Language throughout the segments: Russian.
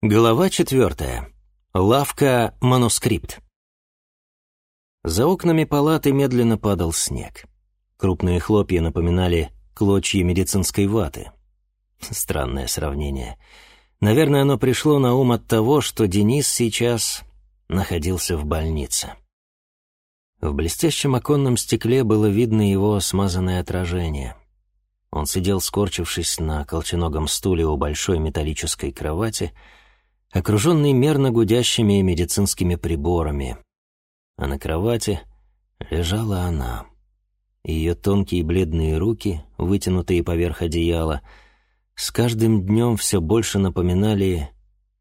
Глава четвертая. Лавка «Манускрипт». За окнами палаты медленно падал снег. Крупные хлопья напоминали клочья медицинской ваты. Странное сравнение. Наверное, оно пришло на ум от того, что Денис сейчас находился в больнице. В блестящем оконном стекле было видно его смазанное отражение. Он сидел, скорчившись на колченогом стуле у большой металлической кровати — окруженный мерно гудящими медицинскими приборами. А на кровати лежала она. Ее тонкие бледные руки, вытянутые поверх одеяла, с каждым днем все больше напоминали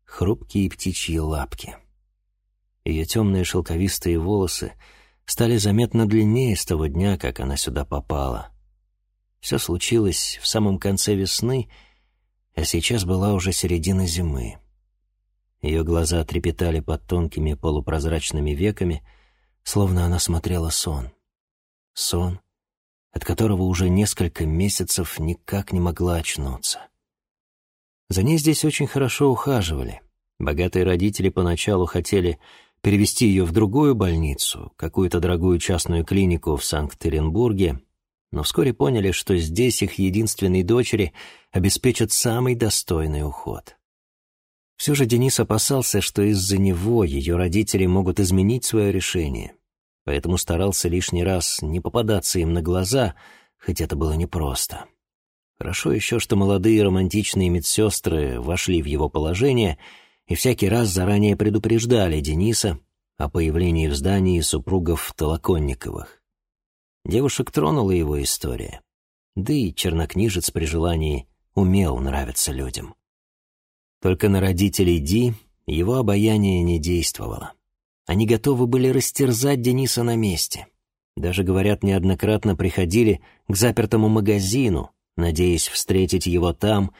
хрупкие птичьи лапки. Ее темные шелковистые волосы стали заметно длиннее с того дня, как она сюда попала. Все случилось в самом конце весны, а сейчас была уже середина зимы. Ее глаза трепетали под тонкими полупрозрачными веками, словно она смотрела сон. Сон, от которого уже несколько месяцев никак не могла очнуться. За ней здесь очень хорошо ухаживали. Богатые родители поначалу хотели перевести ее в другую больницу, какую-то дорогую частную клинику в Санкт-Петербурге, но вскоре поняли, что здесь их единственной дочери обеспечат самый достойный уход. Все же Денис опасался, что из-за него ее родители могут изменить свое решение, поэтому старался лишний раз не попадаться им на глаза, хоть это было непросто. Хорошо еще, что молодые романтичные медсестры вошли в его положение и всякий раз заранее предупреждали Дениса о появлении в здании супругов Толоконниковых. Девушек тронула его история, да и чернокнижец при желании умел нравиться людям. Только на родителей Ди его обаяние не действовало. Они готовы были растерзать Дениса на месте. Даже, говорят, неоднократно приходили к запертому магазину, надеясь встретить его там.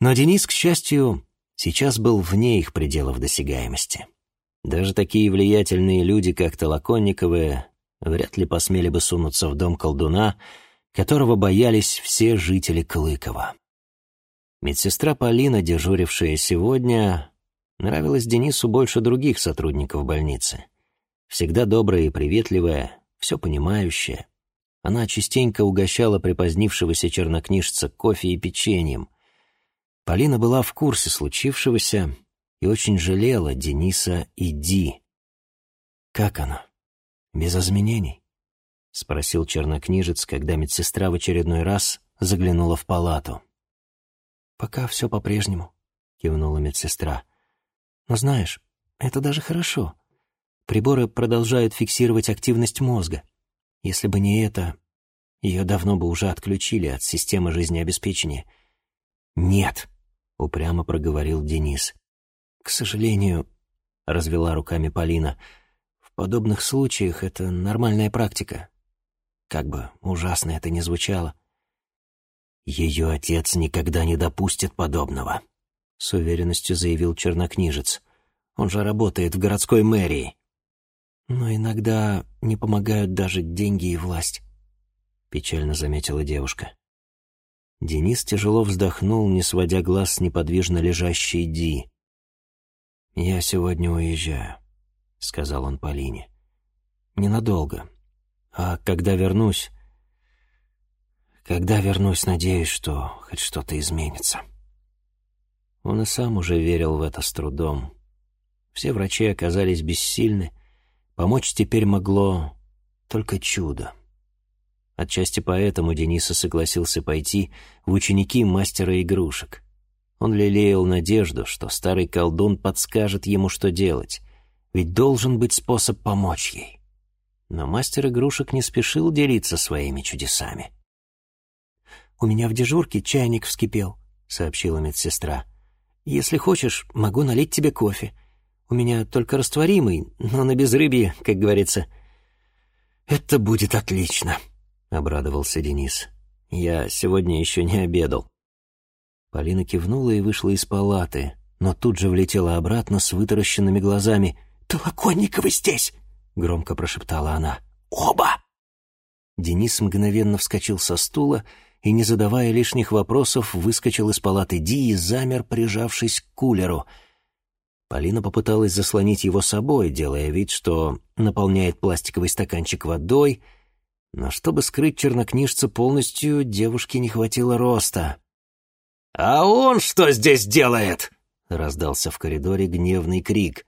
Но Денис, к счастью, сейчас был вне их пределов досягаемости. Даже такие влиятельные люди, как Толоконниковы, вряд ли посмели бы сунуться в дом колдуна, которого боялись все жители Клыкова. Медсестра Полина, дежурившая сегодня, нравилась Денису больше других сотрудников больницы. Всегда добрая и приветливая, все понимающая. Она частенько угощала припозднившегося чернокнижца кофе и печеньем. Полина была в курсе случившегося и очень жалела Дениса и Ди. «Как она? Без изменений?» — спросил чернокнижец, когда медсестра в очередной раз заглянула в палату. «Пока все по-прежнему», — кивнула медсестра. «Но знаешь, это даже хорошо. Приборы продолжают фиксировать активность мозга. Если бы не это, ее давно бы уже отключили от системы жизнеобеспечения». «Нет», — упрямо проговорил Денис. «К сожалению», — развела руками Полина, — «в подобных случаях это нормальная практика. Как бы ужасно это ни звучало». «Ее отец никогда не допустит подобного», — с уверенностью заявил чернокнижец. «Он же работает в городской мэрии». «Но иногда не помогают даже деньги и власть», — печально заметила девушка. Денис тяжело вздохнул, не сводя глаз с неподвижно лежащей Ди. «Я сегодня уезжаю», — сказал он Полине. «Ненадолго. А когда вернусь, когда вернусь, надеюсь, что хоть что-то изменится. Он и сам уже верил в это с трудом. Все врачи оказались бессильны. Помочь теперь могло только чудо. Отчасти поэтому Дениса согласился пойти в ученики мастера игрушек. Он лелеял надежду, что старый колдун подскажет ему, что делать, ведь должен быть способ помочь ей. Но мастер игрушек не спешил делиться своими чудесами. «У меня в дежурке чайник вскипел», — сообщила медсестра. «Если хочешь, могу налить тебе кофе. У меня только растворимый, но на безрыбье, как говорится». «Это будет отлично», — обрадовался Денис. «Я сегодня еще не обедал». Полина кивнула и вышла из палаты, но тут же влетела обратно с вытаращенными глазами. «Толоконниковы здесь!» — громко прошептала она. «Оба!» Денис мгновенно вскочил со стула и, не задавая лишних вопросов, выскочил из палаты Ди и замер, прижавшись к кулеру. Полина попыталась заслонить его собой, делая вид, что наполняет пластиковый стаканчик водой, но чтобы скрыть чернокнижца полностью, девушке не хватило роста. «А он что здесь делает?» — раздался в коридоре гневный крик.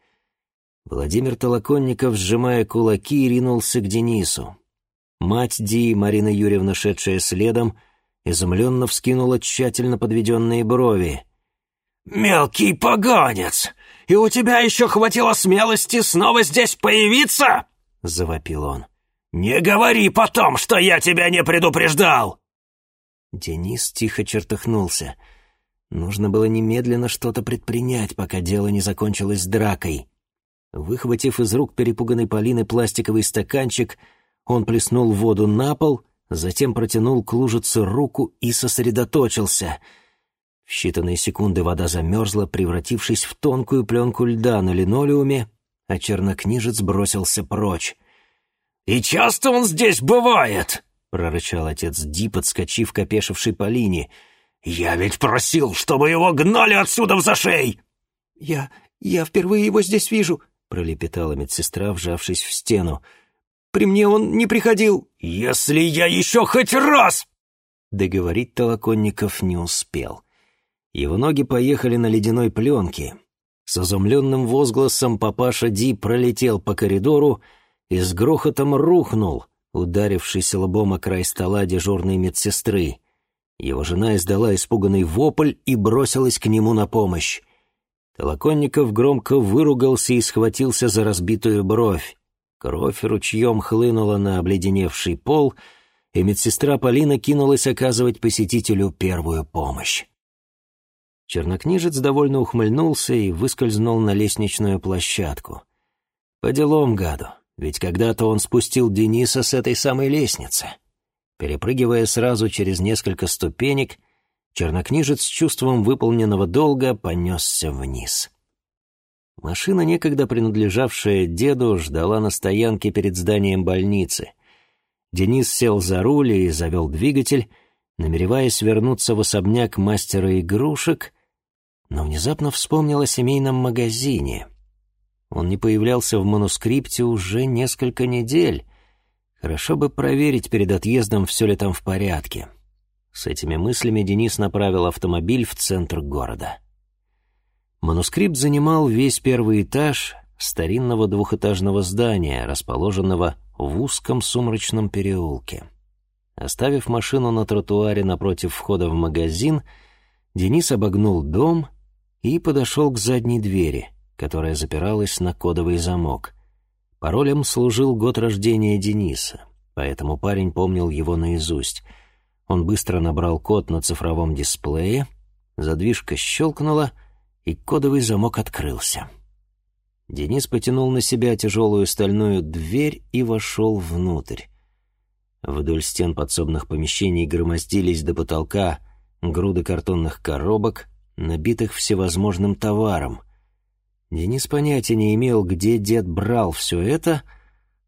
Владимир Толоконников, сжимая кулаки, ринулся к Денису. Мать Ди, Марина Юрьевна, шедшая следом, изумленно вскинула тщательно подведенные брови. «Мелкий поганец! И у тебя еще хватило смелости снова здесь появиться?» — завопил он. «Не говори потом, что я тебя не предупреждал!» Денис тихо чертыхнулся. Нужно было немедленно что-то предпринять, пока дело не закончилось дракой. Выхватив из рук перепуганной Полины пластиковый стаканчик, он плеснул воду на пол, затем протянул к лужице руку и сосредоточился. В считанные секунды вода замерзла, превратившись в тонкую пленку льда на линолеуме, а чернокнижец бросился прочь. «И часто он здесь бывает?» — прорычал отец Ди, подскочив к опешившей Полине. «Я ведь просил, чтобы его гнали отсюда в зашей!» «Я... я впервые его здесь вижу», — пролепетала медсестра, вжавшись в стену. «При мне он не приходил». «Если я еще хоть раз...» Договорить Толоконников не успел. Его ноги поехали на ледяной пленке. С изумленным возгласом папаша Ди пролетел по коридору и с грохотом рухнул, ударившись лбом о край стола дежурной медсестры. Его жена издала испуганный вопль и бросилась к нему на помощь. Толоконников громко выругался и схватился за разбитую бровь. Кровь ручьем хлынула на обледеневший пол, и медсестра Полина кинулась оказывать посетителю первую помощь. Чернокнижец довольно ухмыльнулся и выскользнул на лестничную площадку. По делам гаду, ведь когда-то он спустил Дениса с этой самой лестницы. Перепрыгивая сразу через несколько ступенек, Чернокнижец с чувством выполненного долга понесся вниз. Машина, некогда принадлежавшая деду, ждала на стоянке перед зданием больницы. Денис сел за руль и завел двигатель, намереваясь вернуться в особняк мастера игрушек, но внезапно вспомнил о семейном магазине. Он не появлялся в манускрипте уже несколько недель. Хорошо бы проверить перед отъездом, все ли там в порядке. С этими мыслями Денис направил автомобиль в центр города. Манускрипт занимал весь первый этаж старинного двухэтажного здания, расположенного в узком сумрачном переулке. Оставив машину на тротуаре напротив входа в магазин, Денис обогнул дом и подошел к задней двери, которая запиралась на кодовый замок. Паролем служил год рождения Дениса, поэтому парень помнил его наизусть — он быстро набрал код на цифровом дисплее, задвижка щелкнула, и кодовый замок открылся. Денис потянул на себя тяжелую стальную дверь и вошел внутрь. Вдоль стен подсобных помещений громоздились до потолка груды картонных коробок, набитых всевозможным товаром. Денис понятия не имел, где дед брал все это —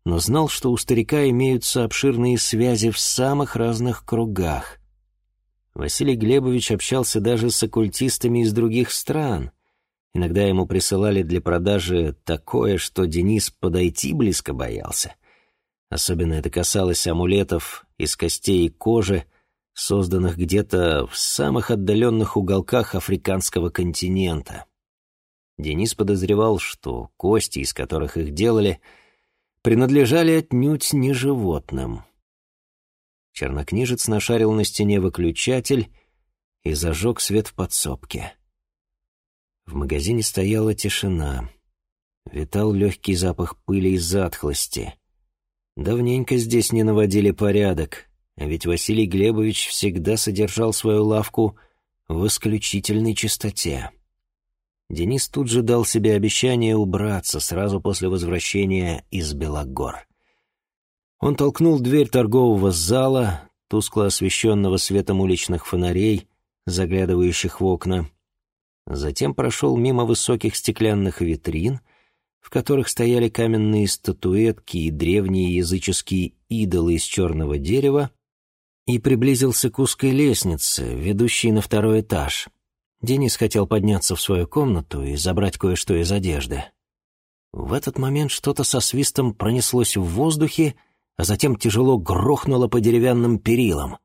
но знал, что у старика имеются обширные связи в самых разных кругах. Василий Глебович общался даже с оккультистами из других стран. Иногда ему присылали для продажи такое, что Денис подойти близко боялся. Особенно это касалось амулетов из костей и кожи, созданных где-то в самых отдаленных уголках африканского континента. Денис подозревал, что кости, из которых их делали — принадлежали отнюдь не животным. Чернокнижец нашарил на стене выключатель и зажег свет в подсобке. В магазине стояла тишина. Витал легкий запах пыли и затхлости. Давненько здесь не наводили порядок, а ведь Василий Глебович всегда содержал свою лавку в исключительной чистоте. Денис тут же дал себе обещание убраться сразу после возвращения из Белогор. Он толкнул дверь торгового зала, тускло освещенного светом уличных фонарей, заглядывающих в окна. Затем прошел мимо высоких стеклянных витрин, в которых стояли каменные статуэтки и древние языческие идолы из черного дерева, и приблизился к узкой лестнице, ведущей на второй этаж — Денис хотел подняться в свою комнату и забрать кое-что из одежды. В этот момент что-то со свистом пронеслось в воздухе, а затем тяжело грохнуло по деревянным перилам.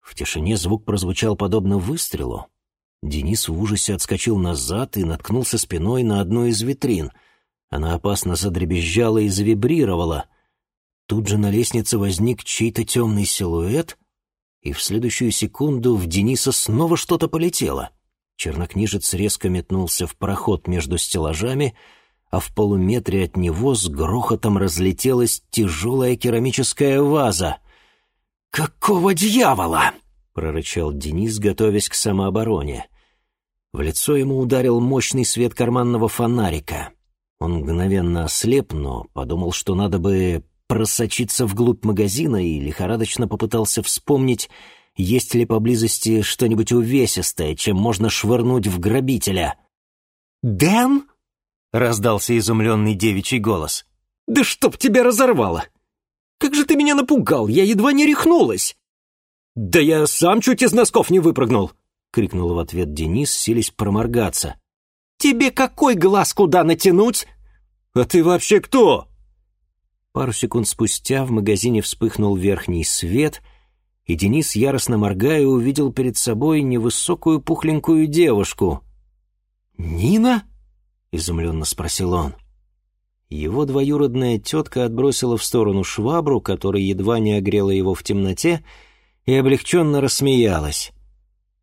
В тишине звук прозвучал подобно выстрелу. Денис в ужасе отскочил назад и наткнулся спиной на одну из витрин. Она опасно задребезжала и завибрировала. Тут же на лестнице возник чей-то темный силуэт, и в следующую секунду в Дениса снова что-то полетело. Чернокнижец резко метнулся в проход между стеллажами, а в полуметре от него с грохотом разлетелась тяжелая керамическая ваза. «Какого дьявола?» — прорычал Денис, готовясь к самообороне. В лицо ему ударил мощный свет карманного фонарика. Он мгновенно ослеп, но подумал, что надо бы просочиться вглубь магазина и лихорадочно попытался вспомнить, есть ли поблизости что-нибудь увесистое, чем можно швырнуть в грабителя. «Дэн?» — раздался изумленный девичий голос. «Да чтоб тебя разорвало! Как же ты меня напугал! Я едва не рехнулась!» «Да я сам чуть из носков не выпрыгнул!» — крикнул в ответ Денис, сились проморгаться. «Тебе какой глаз куда натянуть?» «А ты вообще кто?» Пару секунд спустя в магазине вспыхнул верхний свет, и Денис, яростно моргая, увидел перед собой невысокую пухленькую девушку. «Нина?» — изумленно спросил он. Его двоюродная тетка отбросила в сторону швабру, которая едва не огрела его в темноте, и облегченно рассмеялась.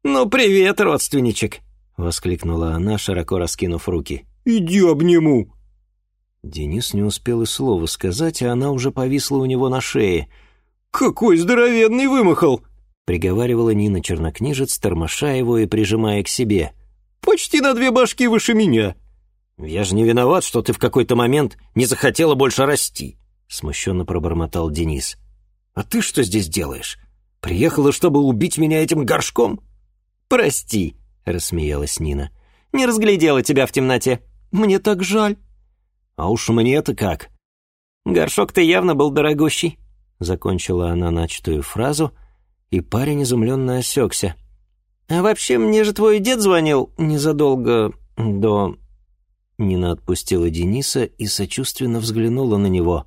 «Ну, привет, родственничек!» — воскликнула она, широко раскинув руки. «Иди обниму!» Денис не успел и слова сказать, а она уже повисла у него на шее. «Какой здоровенный вымахал!» — приговаривала Нина Чернокнижец, тормоша его и прижимая к себе. «Почти на две башки выше меня!» «Я же не виноват, что ты в какой-то момент не захотела больше расти», — смущенно пробормотал Денис. «А ты что здесь делаешь? Приехала, чтобы убить меня этим горшком?» «Прости», — рассмеялась Нина. «Не разглядела тебя в темноте. Мне так жаль». «А уж мне-то как?» «Горшок-то явно был дорогущий», — закончила она начатую фразу, и парень изумленно осекся. «А вообще, мне же твой дед звонил незадолго до...» Нина отпустила Дениса и сочувственно взглянула на него.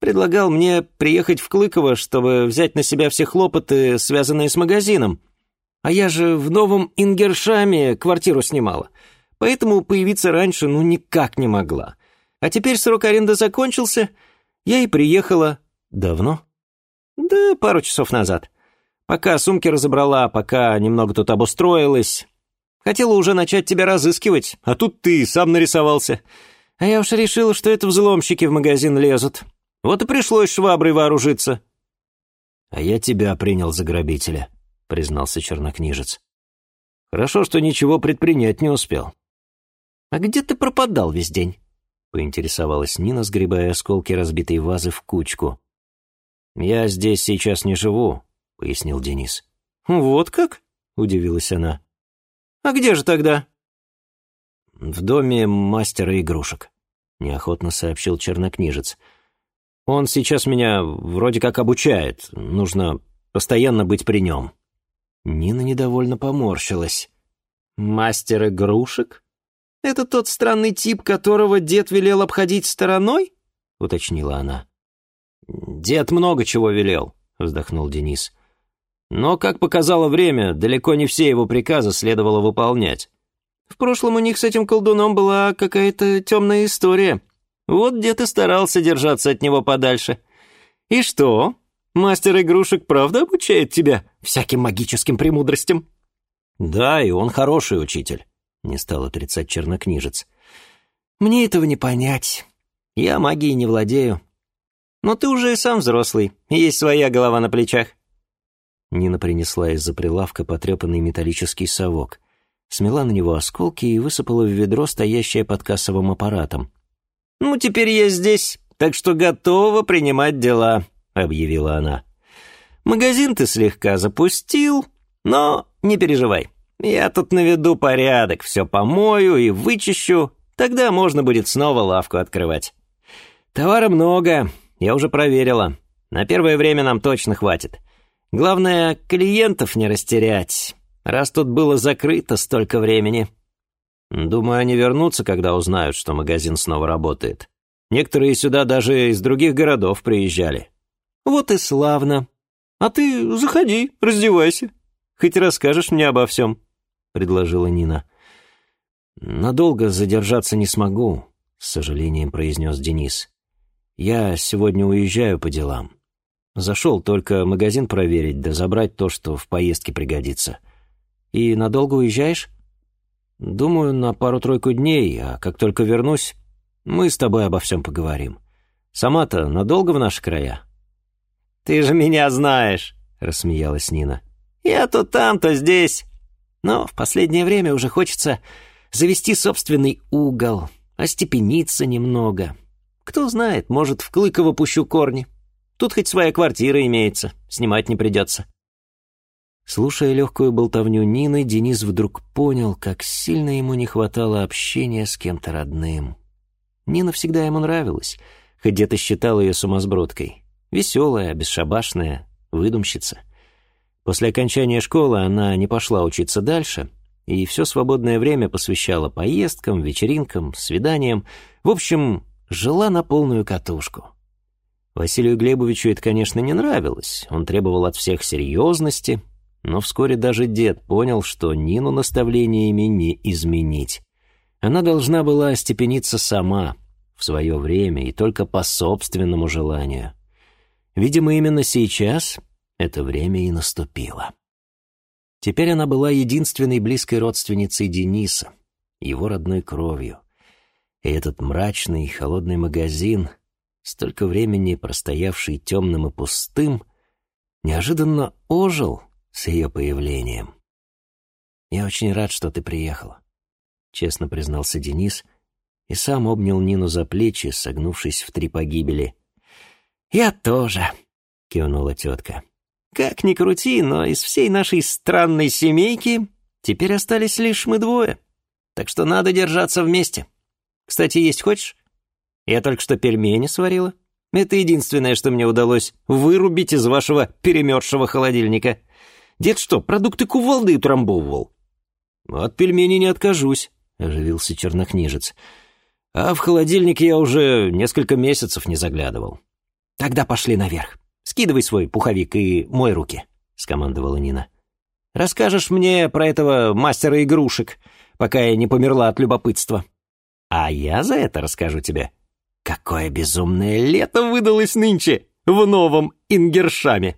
«Предлагал мне приехать в Клыково, чтобы взять на себя все хлопоты, связанные с магазином. А я же в новом Ингершаме квартиру снимала, поэтому появиться раньше ну никак не могла. А теперь срок аренды закончился, я и приехала. Давно? Да, пару часов назад. Пока сумки разобрала, пока немного тут обустроилась. Хотела уже начать тебя разыскивать, а тут ты сам нарисовался. А я уж решила, что это взломщики в магазин лезут. Вот и пришлось шваброй вооружиться. А я тебя принял за грабителя, признался чернокнижец. Хорошо, что ничего предпринять не успел. А где ты пропадал весь день? — поинтересовалась Нина, сгребая осколки разбитой вазы в кучку. «Я здесь сейчас не живу», — пояснил Денис. «Вот как?» — удивилась она. «А где же тогда?» «В доме мастера игрушек», — неохотно сообщил чернокнижец. «Он сейчас меня вроде как обучает. Нужно постоянно быть при нем». Нина недовольно поморщилась. «Мастер игрушек?» «Это тот странный тип, которого дед велел обходить стороной?» — уточнила она. «Дед много чего велел», — вздохнул Денис. «Но, как показало время, далеко не все его приказы следовало выполнять. В прошлом у них с этим колдуном была какая-то темная история. Вот дед и старался держаться от него подальше. И что? Мастер игрушек правда обучает тебя всяким магическим премудростям?» «Да, и он хороший учитель не стал отрицать чернокнижец. «Мне этого не понять. Я магией не владею. Но ты уже и сам взрослый, есть своя голова на плечах». Нина принесла из-за прилавка потрепанный металлический совок, смела на него осколки и высыпала в ведро, стоящее под кассовым аппаратом. «Ну, теперь я здесь, так что готова принимать дела», — объявила она. «Магазин ты слегка запустил, но не переживай. Я тут наведу порядок, все помою и вычищу, тогда можно будет снова лавку открывать. Товара много, я уже проверила. На первое время нам точно хватит. Главное, клиентов не растерять. раз тут было закрыто столько времени. Думаю, они вернутся, когда узнают, что магазин снова работает. Некоторые сюда даже из других городов приезжали. Вот и славно. А ты заходи, раздевайся. Хоть расскажешь мне обо всем, — предложила Нина. Надолго задержаться не смогу, — с сожалением произнес Денис. Я сегодня уезжаю по делам. Зашел только магазин проверить, да забрать то, что в поездке пригодится. И надолго уезжаешь? Думаю, на пару-тройку дней, а как только вернусь, мы с тобой обо всем поговорим. Сама-то надолго в наши края? Ты же меня знаешь, рассмеялась Нина. Я то там, то здесь. Но в последнее время уже хочется завести собственный угол, остепениться немного. Кто знает, может, в Клыково пущу корни. Тут хоть своя квартира имеется, снимать не придется. Слушая легкую болтовню Нины, Денис вдруг понял, как сильно ему не хватало общения с кем-то родным. Нина всегда ему нравилась, хоть где-то считал ее сумасбродкой. Веселая, бесшабашная, выдумщица. После окончания школы она не пошла учиться дальше и все свободное время посвящала поездкам, вечеринкам, свиданиям. В общем, жила на полную катушку. Василию Глебовичу это, конечно, не нравилось. Он требовал от всех серьезности, но вскоре даже дед понял, что Нину наставлениями не изменить. Она должна была остепениться сама, в свое время и только по собственному желанию. Видимо, именно сейчас это время и наступило. Теперь она была единственной близкой родственницей Дениса, его родной кровью. И этот мрачный и холодный магазин, столько времени простоявший темным и пустым, неожиданно ожил с ее появлением. «Я очень рад, что ты приехала», — честно признался Денис и сам обнял Нину за плечи, согнувшись в три погибели. «Я тоже», — кивнула тетка. «Как ни крути, но из всей нашей странной семейки теперь остались лишь мы двое, так что надо держаться вместе. Кстати, есть хочешь? Я только что пельмени сварила. Это единственное, что мне удалось вырубить из вашего перемерзшего холодильника. Дед что, продукты кувалды утрамбовывал?» «От пельменей не откажусь», — оживился чернокнижец. «А в холодильник я уже несколько месяцев не заглядывал». «Тогда пошли наверх. Скидывай свой пуховик и мой руки», — скомандовала Нина. «Расскажешь мне про этого мастера игрушек, пока я не померла от любопытства. А я за это расскажу тебе, какое безумное лето выдалось нынче в новом Ингершаме».